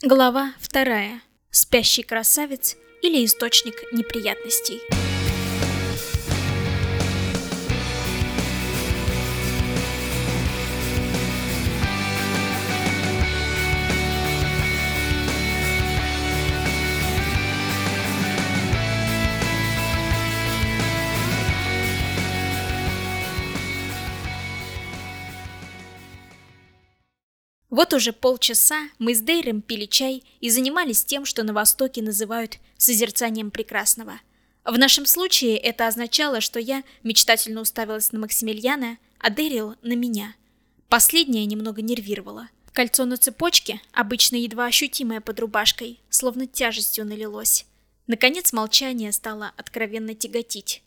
Глава вторая. Спящий красавец или источник неприятностей. Вот уже полчаса мы с Дейром пили чай и занимались тем, что на Востоке называют созерцанием прекрасного. В нашем случае это означало, что я мечтательно уставилась на Максимилиана, а Дэрил на меня. Последнее немного нервировало. Кольцо на цепочке, обычно едва ощутимое под рубашкой, словно тяжестью налилось. Наконец молчание стало откровенно тяготить.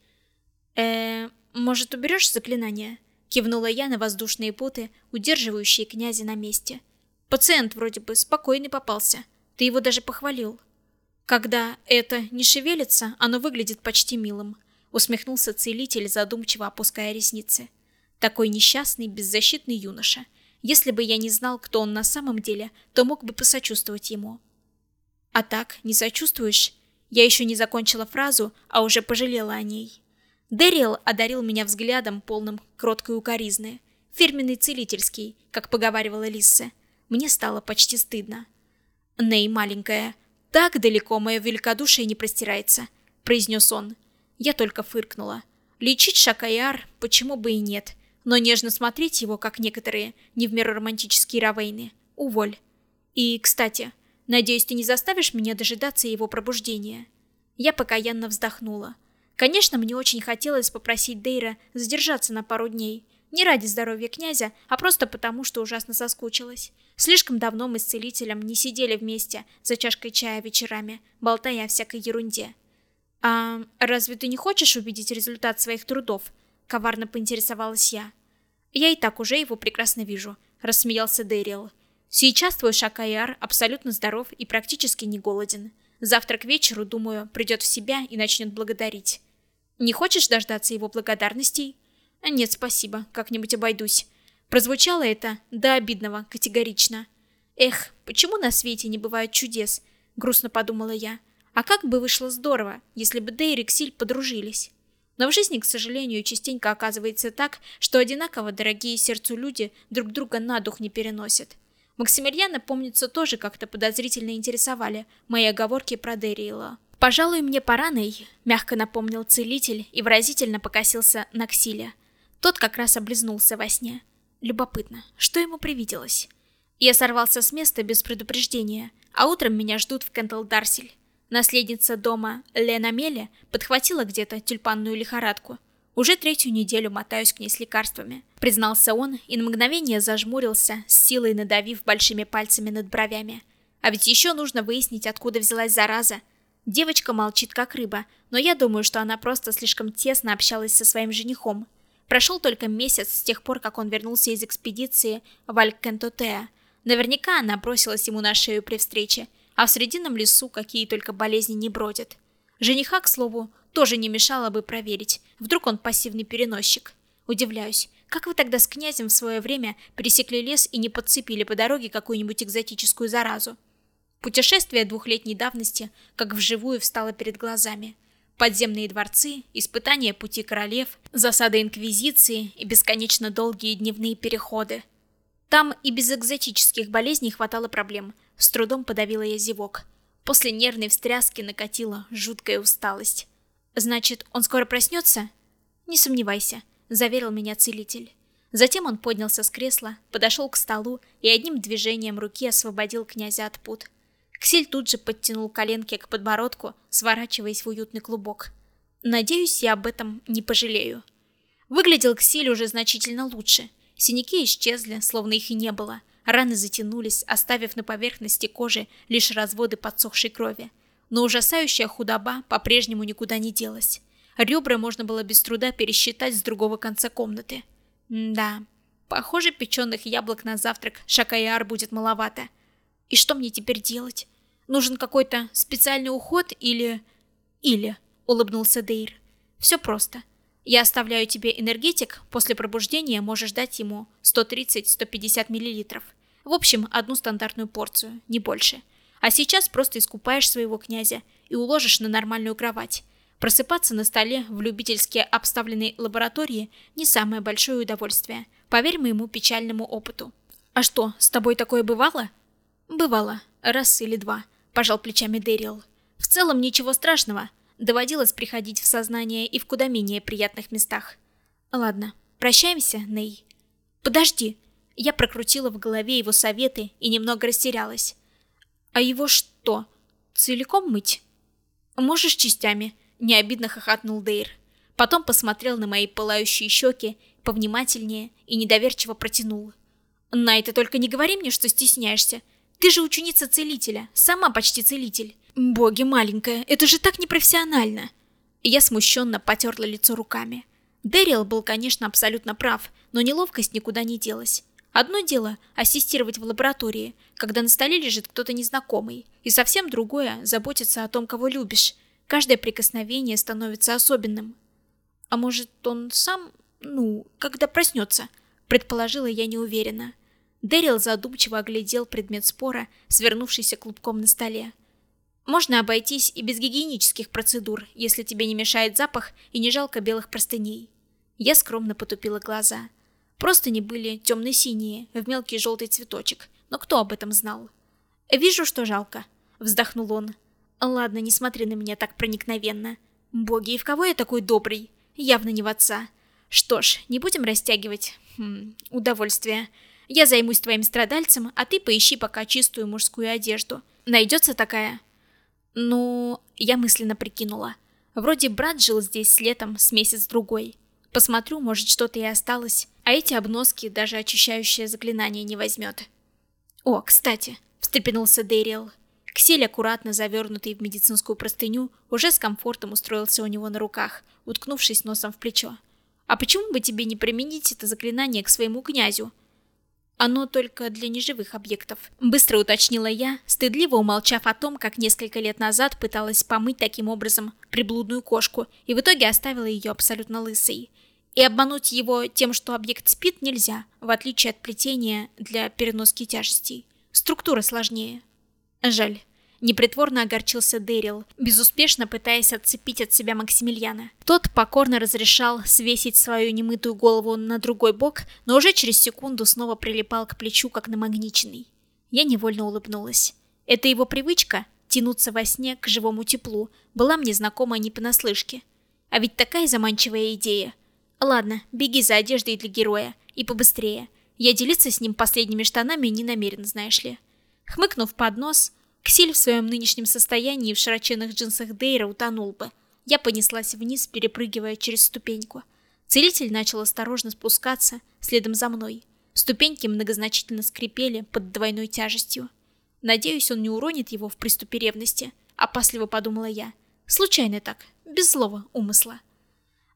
э может, уберешь заклинание?» Кивнула я на воздушные путы, удерживающие князя на месте. Пациент вроде бы спокойный попался. Ты его даже похвалил. Когда это не шевелится, оно выглядит почти милым. Усмехнулся целитель, задумчиво опуская ресницы. Такой несчастный, беззащитный юноша. Если бы я не знал, кто он на самом деле, то мог бы посочувствовать ему. А так, не сочувствуешь? Я еще не закончила фразу, а уже пожалела о ней. Дэриэл одарил меня взглядом, полным кроткой укоризны. Фирменный целительский, как поговаривала Лисса. Мне стало почти стыдно. «Ней, маленькая, так далеко мое великодушие не простирается», — произнес он. Я только фыркнула. Лечить Шакаяр почему бы и нет, но нежно смотреть его, как некоторые, не в меру романтические равейны, уволь. И, кстати, надеюсь, ты не заставишь меня дожидаться его пробуждения. Я покаянно вздохнула. Конечно, мне очень хотелось попросить Дейра задержаться на пару дней. Не ради здоровья князя, а просто потому, что ужасно соскучилась. Слишком давно мы с целителем не сидели вместе за чашкой чая вечерами, болтая о всякой ерунде. «А разве ты не хочешь увидеть результат своих трудов?» – коварно поинтересовалась я. «Я и так уже его прекрасно вижу», – рассмеялся Дэрил. «Сейчас твой Шакаяр абсолютно здоров и практически не голоден. Завтра к вечеру, думаю, придет в себя и начнет благодарить. Не хочешь дождаться его благодарностей? Нет, спасибо, как-нибудь обойдусь. Прозвучало это до обидного, категорично. Эх, почему на свете не бывает чудес? Грустно подумала я. А как бы вышло здорово, если бы Дэй и Рексиль подружились. Но в жизни, к сожалению, частенько оказывается так, что одинаково дорогие сердцу люди друг друга на дух не переносят. Максимилиана, помнится, тоже как-то подозрительно интересовали мои оговорки про Дэриэла. «Пожалуй, мне пора, Ней», — мягко напомнил целитель и выразительно покосился на Ксиля. Тот как раз облизнулся во сне. Любопытно, что ему привиделось? Я сорвался с места без предупреждения, а утром меня ждут в Кентл-Дарсель. Наследница дома Лена Меле подхватила где-то тюльпанную лихорадку. Уже третью неделю мотаюсь к ней с лекарствами, признался он и на мгновение зажмурился, с силой надавив большими пальцами над бровями. А ведь еще нужно выяснить, откуда взялась зараза, Девочка молчит как рыба, но я думаю, что она просто слишком тесно общалась со своим женихом. Прошел только месяц с тех пор, как он вернулся из экспедиции в Алькентотеа. Наверняка она бросилась ему на шею при встрече, а в срединном лесу какие только болезни не бродят. Жениха, к слову, тоже не мешало бы проверить, вдруг он пассивный переносчик. Удивляюсь, как вы тогда с князем в свое время пересекли лес и не подцепили по дороге какую-нибудь экзотическую заразу? Путешествие двухлетней давности как вживую встало перед глазами. Подземные дворцы, испытания пути королев, засады инквизиции и бесконечно долгие дневные переходы. Там и без экзотических болезней хватало проблем. С трудом подавила я зевок. После нервной встряски накатила жуткая усталость. «Значит, он скоро проснется?» «Не сомневайся», — заверил меня целитель. Затем он поднялся с кресла, подошел к столу и одним движением руки освободил князя от пут. Ксель тут же подтянул коленки к подбородку, сворачиваясь в уютный клубок. Надеюсь, я об этом не пожалею. Выглядел Ксель уже значительно лучше. Синяки исчезли, словно их и не было. Раны затянулись, оставив на поверхности кожи лишь разводы подсохшей крови. Но ужасающая худоба по-прежнему никуда не делась. Ребра можно было без труда пересчитать с другого конца комнаты. М да, похоже, печеных яблок на завтрак Шакаяр будет маловато. И что мне теперь делать? Нужен какой-то специальный уход или... Или, улыбнулся Дейр. Все просто. Я оставляю тебе энергетик, после пробуждения можешь дать ему 130-150 мл. В общем, одну стандартную порцию, не больше. А сейчас просто искупаешь своего князя и уложишь на нормальную кровать. Просыпаться на столе в любительски обставленной лаборатории не самое большое удовольствие. Поверь моему печальному опыту. А что, с тобой такое бывало? Бывало. Раз или два. Пожал плечами Дэрил. В целом ничего страшного. Доводилось приходить в сознание и в куда менее приятных местах. Ладно, прощаемся, Ней. Подожди. Я прокрутила в голове его советы и немного растерялась. А его что, целиком мыть? Можешь частями, необидно хохотнул Дейр. Потом посмотрел на мои пылающие щеки повнимательнее и недоверчиво протянул. Най, ты только не говори мне, что стесняешься. Ты же ученица целителя, сама почти целитель. Боги, маленькая, это же так непрофессионально. Я смущенно потерла лицо руками. Дэрил был, конечно, абсолютно прав, но неловкость никуда не делась. Одно дело – ассистировать в лаборатории, когда на столе лежит кто-то незнакомый, и совсем другое – заботиться о том, кого любишь. Каждое прикосновение становится особенным. А может, он сам, ну, когда проснется, предположила я неуверенно. Дэрил задумчиво оглядел предмет спора, свернувшийся клубком на столе. Можно обойтись и без гигиенических процедур, если тебе не мешает запах и не жалко белых простыней. Я скромно потупила глаза. Просто не были темно-синие, в мелкий желтый цветочек, но кто об этом знал? «Вижу, что жалко», — вздохнул он. «Ладно, не смотри на меня так проникновенно. Боги, и в кого я такой добрый? Явно не в отца. Что ж, не будем растягивать. Хм, удовольствие. Я займусь твоим страдальцем, а ты поищи пока чистую мужскую одежду. Найдется такая?» Ну, я мысленно прикинула. Вроде брат жил здесь с летом, с месяц-другой. Посмотрю, может что-то и осталось, а эти обноски даже очищающее заклинание не возьмет. О, кстати, встрепенулся Дэриэл. Ксель, аккуратно завернутый в медицинскую простыню, уже с комфортом устроился у него на руках, уткнувшись носом в плечо. «А почему бы тебе не применить это заклинание к своему князю?» Оно только для неживых объектов. Быстро уточнила я, стыдливо умолчав о том, как несколько лет назад пыталась помыть таким образом приблудную кошку, и в итоге оставила ее абсолютно лысой. И обмануть его тем, что объект спит, нельзя, в отличие от плетения для переноски тяжестей. Структура сложнее. Жаль. Непритворно огорчился Дэрил, безуспешно пытаясь отцепить от себя Максимилиана. Тот покорно разрешал свесить свою немытую голову на другой бок, но уже через секунду снова прилипал к плечу, как намагниченный. Я невольно улыбнулась. Это его привычка — тянуться во сне к живому теплу, была мне знакома не понаслышке. А ведь такая заманчивая идея. Ладно, беги за одеждой для героя, и побыстрее. Я делиться с ним последними штанами не намерен, знаешь ли. Хмыкнув под нос, Ксиль в своем нынешнем состоянии в широченных джинсах Дейра утонул бы. Я понеслась вниз, перепрыгивая через ступеньку. Целитель начал осторожно спускаться, следом за мной. Ступеньки многозначительно скрипели под двойной тяжестью. Надеюсь, он не уронит его в приступе ревности, опасливо подумала я. Случайно так, без злого умысла.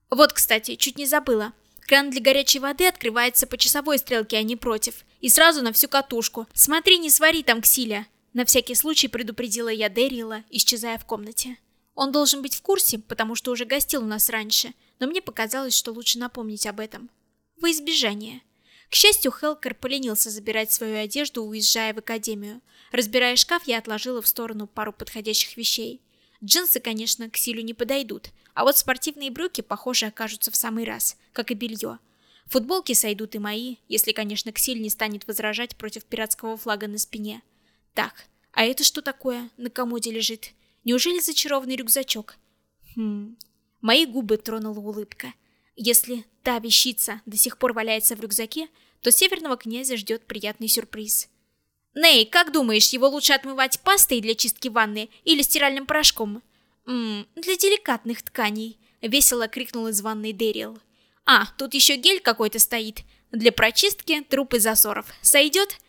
Вот, кстати, чуть не забыла. Кран для горячей воды открывается по часовой стрелке, а не против. И сразу на всю катушку. Смотри, не свари там Ксиля. На всякий случай предупредила я Дэрила, исчезая в комнате. Он должен быть в курсе, потому что уже гостил у нас раньше, но мне показалось, что лучше напомнить об этом. Во избежание. К счастью, Хелкер поленился забирать свою одежду, уезжая в академию. Разбирая шкаф, я отложила в сторону пару подходящих вещей. Джинсы, конечно, к Силю не подойдут, а вот спортивные брюки, похоже, окажутся в самый раз, как и белье. Футболки сойдут и мои, если, конечно, Ксиль не станет возражать против пиратского флага на спине. Так, а это что такое на комоде лежит? Неужели зачарованный рюкзачок? Хм, мои губы тронула улыбка. Если та вещица до сих пор валяется в рюкзаке, то северного князя ждет приятный сюрприз. Ней, как думаешь, его лучше отмывать пастой для чистки ванны или стиральным порошком? Ммм, для деликатных тканей, весело крикнул из ванной Дэрил. А, тут еще гель какой-то стоит. Для прочистки трупы засоров. Сойдет?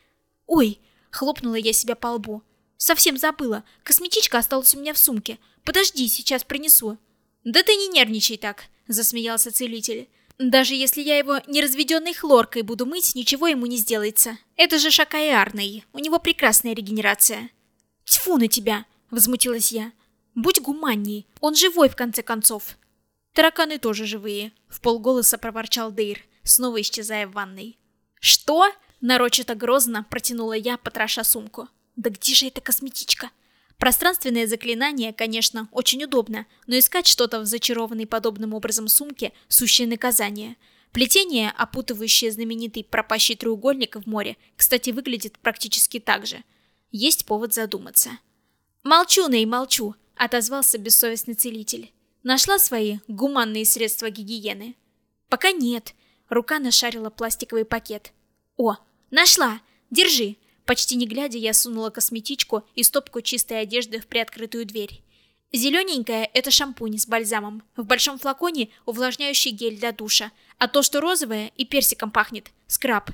Ой, Хлопнула я себя по лбу. Совсем забыла. Косметичка осталась у меня в сумке. Подожди, сейчас принесу. Да ты не нервничай так, засмеялся целитель. Даже если я его неразведенной хлоркой буду мыть, ничего ему не сделается. Это же Шакай Арный. У него прекрасная регенерация. Тьфу на тебя, возмутилась я. Будь гуманней. Он живой в конце концов. Тараканы тоже живые, в полголоса проворчал Дейр, снова исчезая в ванной. Что? Нарочито грозно протянула я, потроша сумку. Да где же эта косметичка? Пространственное заклинание, конечно, очень удобно, но искать что-то в зачарованной подобным образом сумке – сущее наказание. Плетение, опутывающее знаменитый пропащий треугольник в море, кстати, выглядит практически так же. Есть повод задуматься. «Молчу, Ней, молчу», – отозвался бессовестный целитель. «Нашла свои гуманные средства гигиены?» «Пока нет». Рука нашарила пластиковый пакет. «О, нашла! Держи!» Почти не глядя, я сунула косметичку и стопку чистой одежды в приоткрытую дверь. Зелененькая – это шампунь с бальзамом. В большом флаконе увлажняющий гель для душа. А то, что розовое и персиком пахнет – скраб.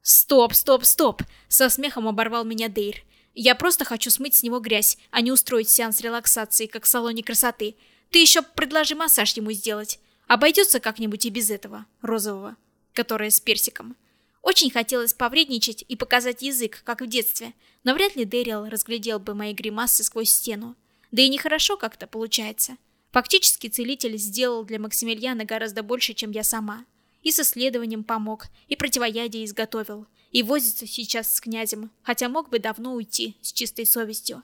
«Стоп, стоп, стоп!» – со смехом оборвал меня Дейр. «Я просто хочу смыть с него грязь, а не устроить сеанс релаксации, как в салоне красоты. Ты еще предложи массаж ему сделать. Обойдется как-нибудь и без этого, розового, которое с персиком». Очень хотелось повредничать и показать язык, как в детстве, но вряд ли Дэрил разглядел бы мои гримасы сквозь стену. Да и нехорошо как-то получается. Фактически целитель сделал для Максимилиана гораздо больше, чем я сама. И с исследованием помог, и противоядие изготовил, и возится сейчас с князем, хотя мог бы давно уйти с чистой совестью.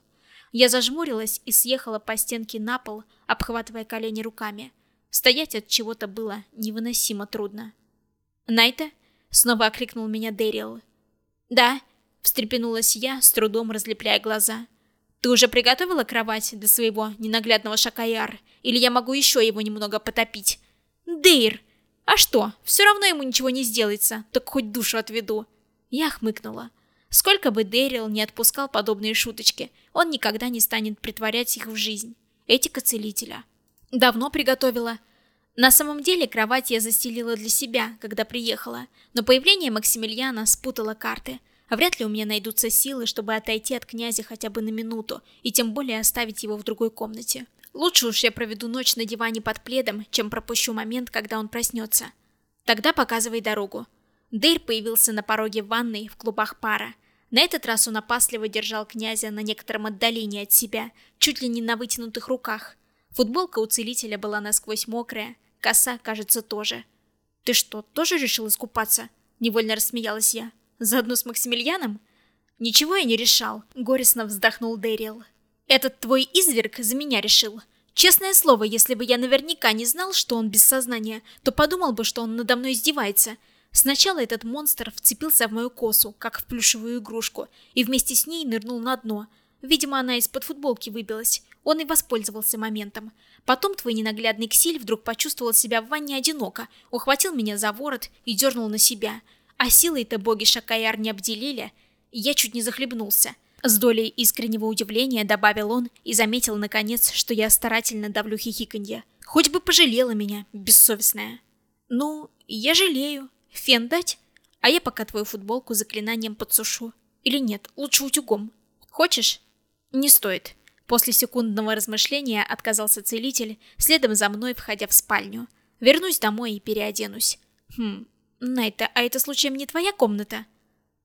Я зажмурилась и съехала по стенке на пол, обхватывая колени руками. Стоять от чего-то было невыносимо трудно. «Найта?» Снова окликнул меня Дэрил. «Да», — встрепенулась я, с трудом разлепляя глаза. «Ты уже приготовила кровать для своего ненаглядного Шакаяр? Или я могу еще его немного потопить?» «Дейр! А что, все равно ему ничего не сделается, так хоть душу отведу». Я хмыкнула. Сколько бы Дэрил не отпускал подобные шуточки, он никогда не станет притворять их в жизнь. Этика целителя. Давно приготовила. На самом деле кровать я застелила для себя, когда приехала, но появление Максимилиана спутало карты. А вряд ли у меня найдутся силы, чтобы отойти от князя хотя бы на минуту, и тем более оставить его в другой комнате. Лучше уж я проведу ночь на диване под пледом, чем пропущу момент, когда он проснется. Тогда показывай дорогу. Дейр появился на пороге ванной в клубах пара. На этот раз он опасливо держал князя на некотором отдалении от себя, чуть ли не на вытянутых руках. Футболка у целителя была насквозь мокрая, коса, кажется, тоже. «Ты что, тоже решил искупаться?» — невольно рассмеялась я. «Заодно с Максимилианом?» «Ничего я не решал», — горестно вздохнул Дэрил. «Этот твой изверг за меня решил. Честное слово, если бы я наверняка не знал, что он без сознания, то подумал бы, что он надо мной издевается. Сначала этот монстр вцепился в мою косу, как в плюшевую игрушку, и вместе с ней нырнул на дно — Видимо, она из-под футболки выбилась. Он и воспользовался моментом. Потом твой ненаглядный Ксиль вдруг почувствовал себя в ванне одиноко, ухватил меня за ворот и дернул на себя. А силой-то боги Шакаяр не обделили. Я чуть не захлебнулся. С долей искреннего удивления добавил он и заметил, наконец, что я старательно давлю хихиканье. Хоть бы пожалела меня, бессовестная. Ну, я жалею. Фен дать? А я пока твою футболку заклинанием подсушу. Или нет, лучше утюгом. Хочешь? «Не стоит». После секундного размышления отказался целитель, следом за мной входя в спальню. Вернусь домой и переоденусь. Хм, Найта, а это случаем не твоя комната?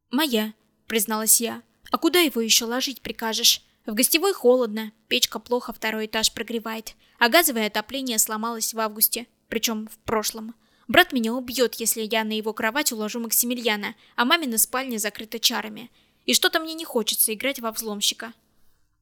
Моя, призналась я. А куда его еще ложить прикажешь? В гостевой холодно, печка плохо второй этаж прогревает, а газовое отопление сломалось в августе, причем в прошлом. Брат меня убьет, если я на его кровать уложу Максимилиана, а мамина спальня закрыта чарами. И что-то мне не хочется играть во взломщика.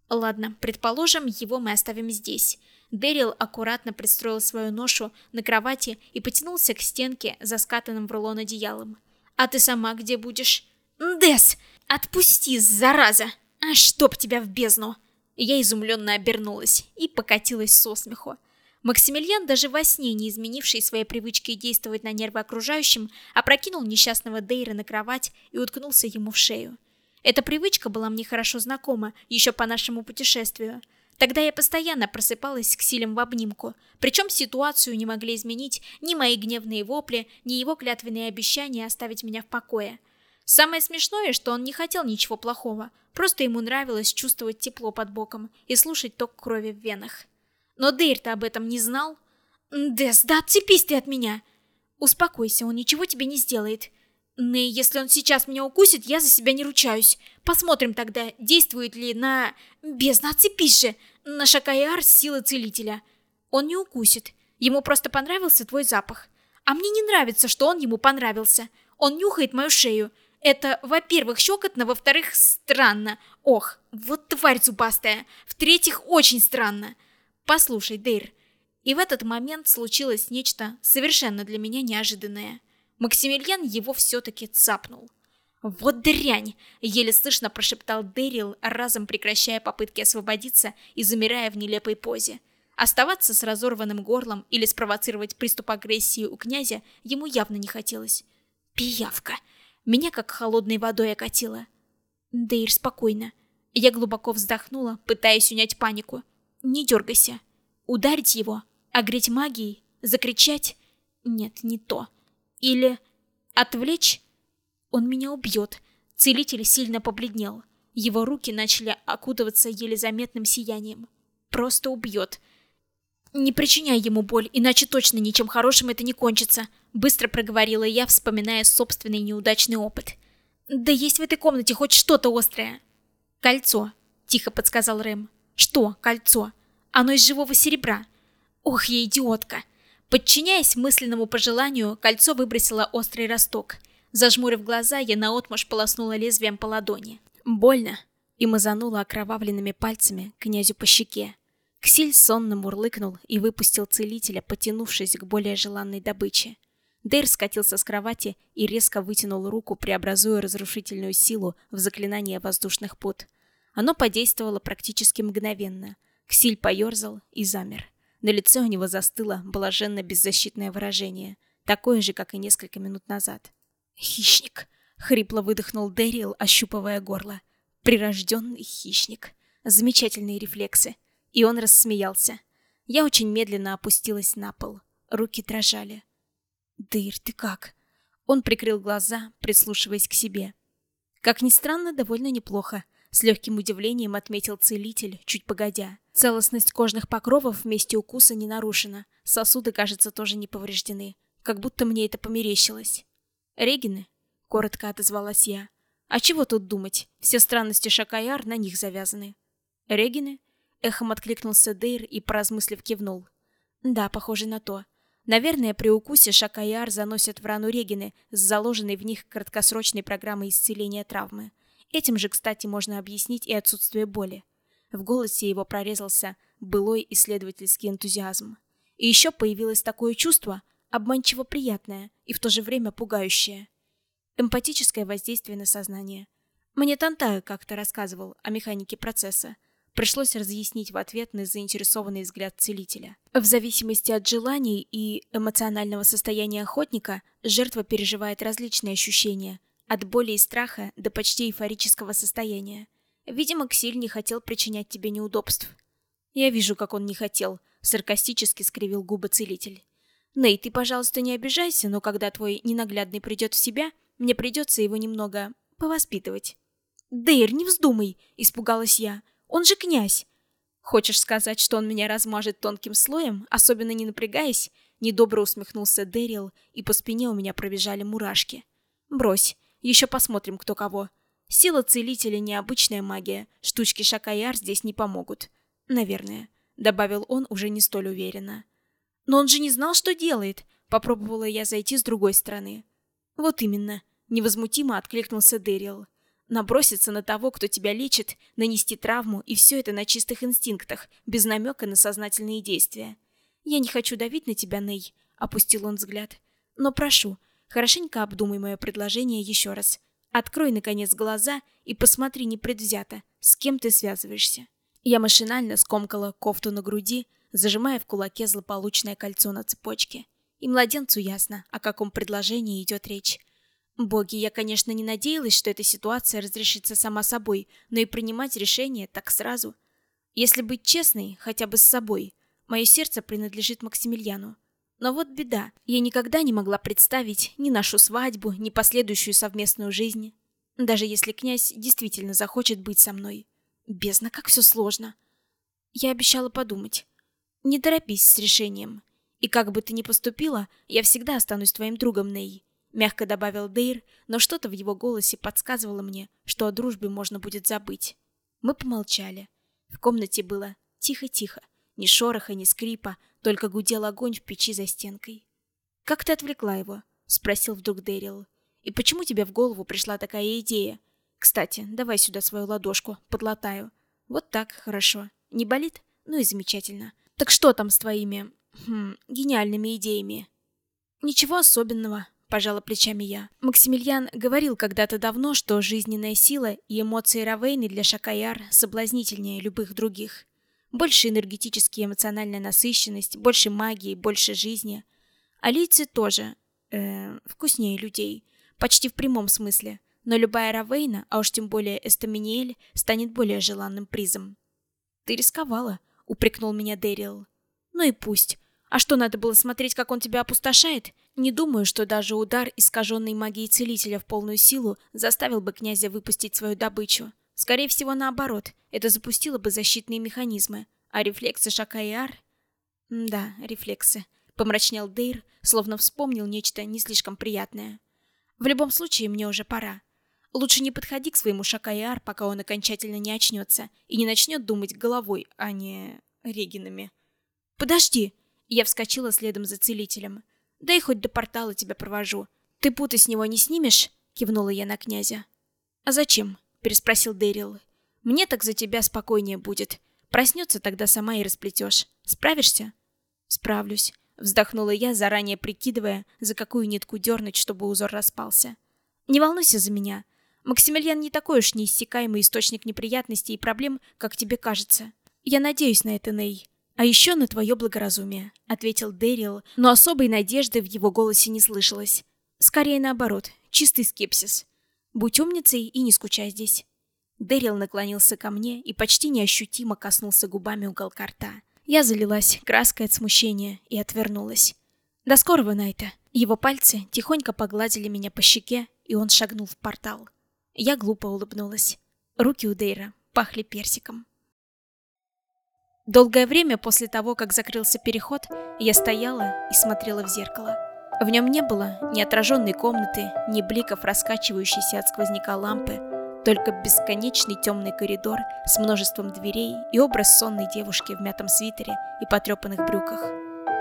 Ладно, предположим, его мы оставим здесь. Дэрил аккуратно пристроил свою ношу на кровати и потянулся к стенке за скатанным в рулон одеялом. «А ты сама где будешь?» «Дэс! Отпусти, зараза! А чтоб тебя в бездну!» Я изумленно обернулась и покатилась со смеху. Максимилиан, даже во сне не изменивший своей привычки действовать на нервы окружающим, опрокинул несчастного Дейра на кровать и уткнулся ему в шею. Эта привычка была мне хорошо знакома еще по нашему путешествию. Тогда я постоянно просыпалась к силам в обнимку, причем ситуацию не могли изменить ни мои гневные вопли, ни его клятвенные обещания оставить меня в покое. Самое смешное, что он не хотел ничего плохого, просто ему нравилось чувствовать тепло под боком и слушать ток крови в венах. Но Дейр-то об этом не знал. «Дес, да отцепись ты от меня!» «Успокойся, он ничего тебе не сделает. Ней, если он сейчас меня укусит, я за себя не ручаюсь. Посмотрим тогда, действует ли на... Бездна, отцепись же! На Шакаяр силы целителя. Он не укусит. Ему просто понравился твой запах. А мне не нравится, что он ему понравился. Он нюхает мою шею. Это, во-первых, щекотно, во-вторых, странно. Ох, вот тварь зубастая. В-третьих, очень странно. Послушай, Дейр. И в этот момент случилось нечто совершенно для меня неожиданное. Максимилиан его все-таки цапнул. «Вот дрянь!» — еле слышно прошептал Дэрил, разом прекращая попытки освободиться и замирая в нелепой позе. Оставаться с разорванным горлом или спровоцировать приступ агрессии у князя ему явно не хотелось. «Пиявка!» Меня как холодной водой окатило. Дейр, спокойно. Я глубоко вздохнула, пытаясь унять панику. Не дергайся. Ударить его? Огреть магией? Закричать? Нет, не то. Или отвлечь? Он меня убьет. Целитель сильно побледнел. Его руки начали окутываться еле заметным сиянием. Просто убьет. Не причиняй ему боль, иначе точно ничем хорошим это не кончится. Быстро проговорила я, вспоминая собственный неудачный опыт. «Да есть в этой комнате хоть что-то острое!» «Кольцо», — тихо подсказал Рэм. «Что кольцо? Оно из живого серебра». «Ох, я идиотка!» Подчиняясь мысленному пожеланию, кольцо выбросило острый росток. Зажмурив глаза, я наотмашь полоснула лезвием по ладони. Больно. И мазанула окровавленными пальцами князю по щеке. Ксиль сонно мурлыкнул и выпустил целителя, потянувшись к более желанной добыче. Дейр скатился с кровати и резко вытянул руку, преобразуя разрушительную силу в заклинание воздушных пут. Оно подействовало практически мгновенно. Ксиль поерзал и замер. На лице у него застыло блаженно беззащитное выражение, такое же, как и несколько минут назад. «Хищник!» — хрипло выдохнул Дэрил, ощупывая горло. «Прирожденный хищник. Замечательные рефлексы». И он рассмеялся. Я очень медленно опустилась на пол. Руки дрожали. «Дыр, ты как?» Он прикрыл глаза, прислушиваясь к себе. Как ни странно, довольно неплохо. С легким удивлением отметил целитель, чуть погодя. Целостность кожных покровов вместе укуса не нарушена. Сосуды, кажется, тоже не повреждены. Как будто мне это померещилось. «Регины?» — коротко отозвалась я. «А чего тут думать? Все странности Шакаяр на них завязаны». «Регины?» — эхом откликнулся Дейр и, поразмыслив, кивнул. «Да, похоже на то. Наверное, при укусе Шакаяр заносят в рану Регины с заложенной в них краткосрочной программой исцеления травмы. Этим же, кстати, можно объяснить и отсутствие боли. В голосе его прорезался былой исследовательский энтузиазм. И еще появилось такое чувство, обманчиво приятное и в то же время пугающее. Эмпатическое воздействие на сознание. Мне Тантаю как-то рассказывал о механике процесса, пришлось разъяснить в ответ на заинтересованный взгляд целителя. В зависимости от желаний и эмоционального состояния охотника, жертва переживает различные ощущения, от боли и страха до почти эйфорического состояния. Видимо, Ксиль не хотел причинять тебе неудобств. Я вижу, как он не хотел, саркастически скривил губы целитель. Ней, ты, пожалуйста, не обижайся, но когда твой ненаглядный придет в себя, мне придется его немного повоспитывать. Дейр, не вздумай, испугалась я. Он же князь. Хочешь сказать, что он меня размажет тонким слоем, особенно не напрягаясь? Недобро усмехнулся Дэрил, и по спине у меня пробежали мурашки. Брось, еще посмотрим, кто кого. Сила целителя необычная магия, штучки Шакаяр здесь не помогут. Наверное, добавил он уже не столь уверенно. Но он же не знал, что делает. Попробовала я зайти с другой стороны. Вот именно, невозмутимо откликнулся Дэрил. Наброситься на того, кто тебя лечит, нанести травму, и все это на чистых инстинктах, без намека на сознательные действия. «Я не хочу давить на тебя, Ней», — опустил он взгляд. «Но прошу, хорошенько обдумай мое предложение еще раз. Открой, наконец, глаза и посмотри непредвзято, с кем ты связываешься». Я машинально скомкала кофту на груди, зажимая в кулаке злополучное кольцо на цепочке. И младенцу ясно, о каком предложении идет речь. Боги, я, конечно, не надеялась, что эта ситуация разрешится сама собой, но и принимать решение так сразу. Если быть честной, хотя бы с собой, мое сердце принадлежит Максимилиану. Но вот беда, я никогда не могла представить ни нашу свадьбу, ни последующую совместную жизнь. Даже если князь действительно захочет быть со мной. Бездна, как все сложно. Я обещала подумать. Не торопись с решением. И как бы ты ни поступила, я всегда останусь твоим другом, Ней. Мягко добавил Дейр, но что-то в его голосе подсказывало мне, что о дружбе можно будет забыть. Мы помолчали. В комнате было тихо-тихо. Ни шороха, ни скрипа, только гудел огонь в печи за стенкой. «Как ты отвлекла его?» — спросил вдруг Дэрил. И почему тебе в голову пришла такая идея? Кстати, давай сюда свою ладошку, подлатаю. Вот так, хорошо. Не болит? Ну и замечательно. Так что там с твоими... Хм, гениальными идеями? Ничего особенного, пожала плечами я. Максимилиан говорил когда-то давно, что жизненная сила и эмоции Равейны для Шакаяр соблазнительнее любых других. Больше энергетически эмоциональная насыщенность, больше магии, больше жизни. А лица тоже, э, вкуснее людей. Почти в прямом смысле. Но любая Равейна, а уж тем более Эстаминиэль, станет более желанным призом. «Ты рисковала», — упрекнул меня Дэрил. «Ну и пусть. А что, надо было смотреть, как он тебя опустошает? Не думаю, что даже удар искаженной магии целителя в полную силу заставил бы князя выпустить свою добычу. Скорее всего, наоборот, это запустило бы защитные механизмы. А рефлексы Шака и Ар... Да, рефлексы. Помрачнел Дейр, словно вспомнил нечто не слишком приятное. В любом случае, мне уже пора. Лучше не подходи к своему Шака и Ар, пока он окончательно не очнется и не начнет думать головой, а не регинами. «Подожди!» Я вскочила следом за целителем. «Дай хоть до портала тебя провожу. Ты путы с него не снимешь?» Кивнула я на князя. «А зачем?» Переспросил Дэрил. «Мне так за тебя спокойнее будет. Проснется, тогда сама и расплетешь. Справишься?» «Справлюсь», — вздохнула я, заранее прикидывая, за какую нитку дернуть, чтобы узор распался. «Не волнуйся за меня. Максимилиан не такой уж неиссякаемый источник неприятностей и проблем, как тебе кажется. Я надеюсь на это, Ней. «А еще на твое благоразумие», — ответил Дэрил, но особой надежды в его голосе не слышалось. Скорее наоборот, чистый скепсис. «Будь умницей и не скучай здесь». Дэрил наклонился ко мне и почти неощутимо коснулся губами уголка рта. Я залилась краской от смущения и отвернулась. «До скорого, Найта!» Его пальцы тихонько погладили меня по щеке, и он шагнул в портал. Я глупо улыбнулась. Руки у Дейра пахли персиком. Долгое время после того, как закрылся переход, я стояла и смотрела в зеркало. В нем не было ни отраженной комнаты, ни бликов раскачивающейся от сквозняка лампы, только бесконечный темный коридор с множеством дверей и образ сонной девушки в мятом свитере и потрепанных брюках.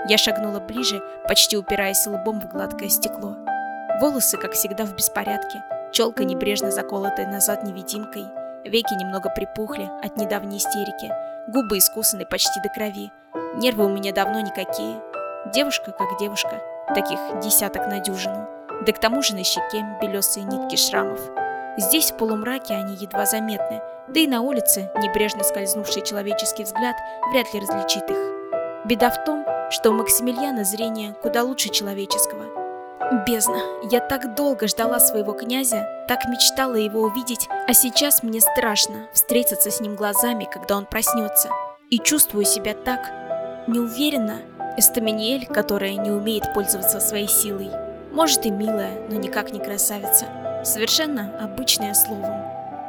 Я шагнула ближе, почти упираясь лбом в гладкое стекло. Волосы, как всегда, в беспорядке, челка небрежно заколотая назад невидимкой, веки немного припухли от недавней истерики, губы искусаны почти до крови. Нервы у меня давно никакие. Девушка как девушка, таких десяток на дюжину. Да к тому же на щеке белесые нитки шрамов. Здесь в полумраке они едва заметны, да и на улице небрежно скользнувший человеческий взгляд вряд ли различит их. Беда в том, что у Максимилиана зрение куда лучше человеческого. Бездна, я так долго ждала своего князя, так мечтала его увидеть, а сейчас мне страшно встретиться с ним глазами, когда он проснется. И чувствую себя так неуверенно. Эстаминиэль, которая не умеет пользоваться своей силой. Может и милая, но никак не красавица. Совершенно обычное словом.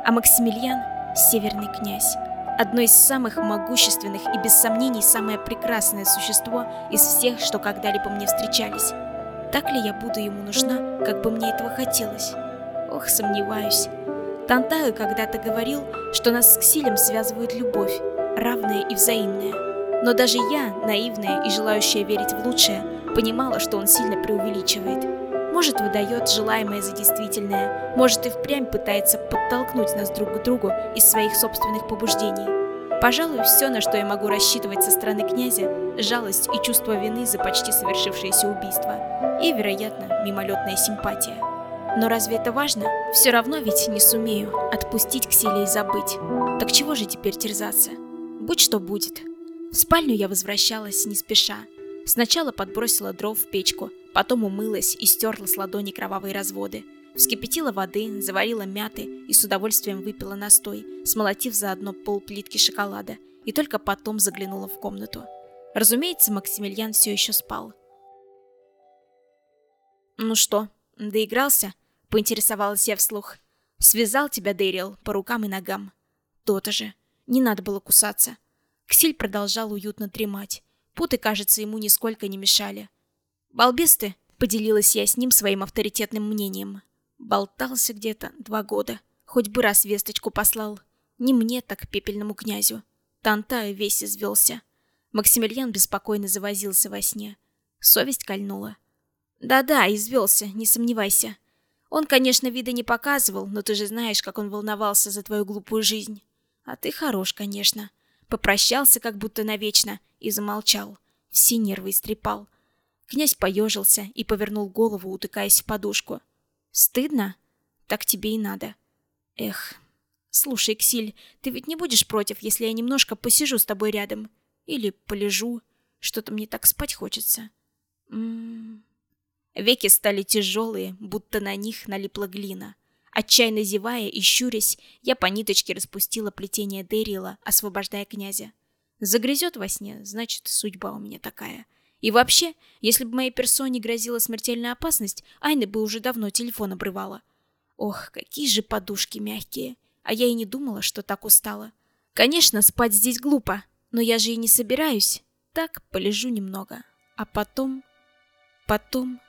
А Максимилиан — северный князь. Одно из самых могущественных и без сомнений самое прекрасное существо из всех, что когда-либо мне встречались. Так ли я буду ему нужна, как бы мне этого хотелось? Ох, сомневаюсь. Тантаю когда-то говорил, что нас с Ксилем связывает любовь, равная и взаимная. Но даже я, наивная и желающая верить в лучшее, понимала, что он сильно преувеличивает. Может, выдает желаемое за действительное, может и впрямь пытается подтолкнуть нас друг к другу из своих собственных побуждений. Пожалуй, все, на что я могу рассчитывать со стороны князя, жалость и чувство вины за почти совершившееся убийство. И, вероятно, мимолетная симпатия. Но разве это важно? Все равно ведь не сумею отпустить к силе и забыть. Так чего же теперь терзаться? Будь что будет. В спальню я возвращалась не спеша. Сначала подбросила дров в печку, потом умылась и стерла с ладони кровавые разводы. Вскипятила воды, заварила мяты и с удовольствием выпила настой, смолотив заодно пол плитки шоколада, и только потом заглянула в комнату. Разумеется, Максимилиан все еще спал. «Ну что, доигрался?» — поинтересовалась я вслух. «Связал тебя, Дэрил, по рукам и ногам». «То-то же. Не надо было кусаться». Ксиль продолжал уютно дремать. Путы, кажется, ему нисколько не мешали. «Балбес ты!» — поделилась я с ним своим авторитетным мнением. Болтался где-то два года. Хоть бы раз весточку послал. Не мне, так пепельному князю. Тантая весь извелся. Максимилиан беспокойно завозился во сне. Совесть кольнула. Да-да, извелся, не сомневайся. Он, конечно, вида не показывал, но ты же знаешь, как он волновался за твою глупую жизнь. А ты хорош, конечно. Попрощался как будто навечно и замолчал. Все нервы истрепал. Князь поежился и повернул голову, утыкаясь в подушку. «Стыдно? Так тебе и надо». «Эх, слушай, Ксиль, ты ведь не будешь против, если я немножко посижу с тобой рядом? Или полежу? Что-то мне так спать хочется». М -м -м. Веки стали тяжелые, будто на них налипла глина. Отчаянно зевая и щурясь, я по ниточке распустила плетение Дэрила, освобождая князя. Загрызет во сне, значит, судьба у меня такая. И вообще, если бы моей персоне грозила смертельная опасность, Айна бы уже давно телефон обрывала. Ох, какие же подушки мягкие. А я и не думала, что так устала. Конечно, спать здесь глупо, но я же и не собираюсь. Так, полежу немного. А потом... Потом...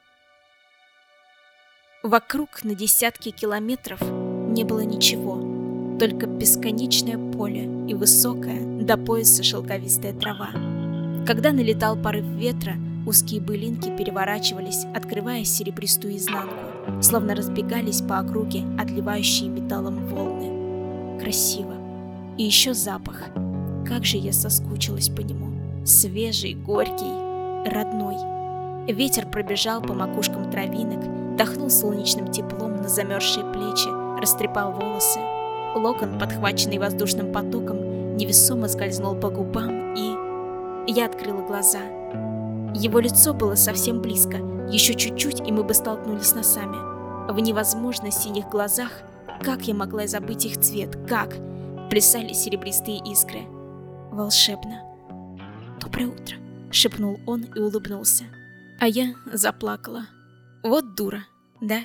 Вокруг на десятки километров не было ничего, только бесконечное поле и высокая до пояса шелковистая трава. Когда налетал порыв ветра, узкие былинки переворачивались, открывая серебристую изнанку, словно разбегались по округе отливающие металлом волны. Красиво. И еще запах. Как же я соскучилась по нему. Свежий, горький, родной. Ветер пробежал по макушкам травинок, Дохнул солнечным теплом на замерзшие плечи, растрепал волосы. Локон, подхваченный воздушным потоком, невесомо скользнул по губам и... Я открыла глаза. Его лицо было совсем близко. Еще чуть-чуть, и мы бы столкнулись носами. В невозможно синих глазах, как я могла забыть их цвет, как? Плясали серебристые искры. Волшебно. «Доброе утро», — шепнул он и улыбнулся. А я заплакала. Вот дура, да?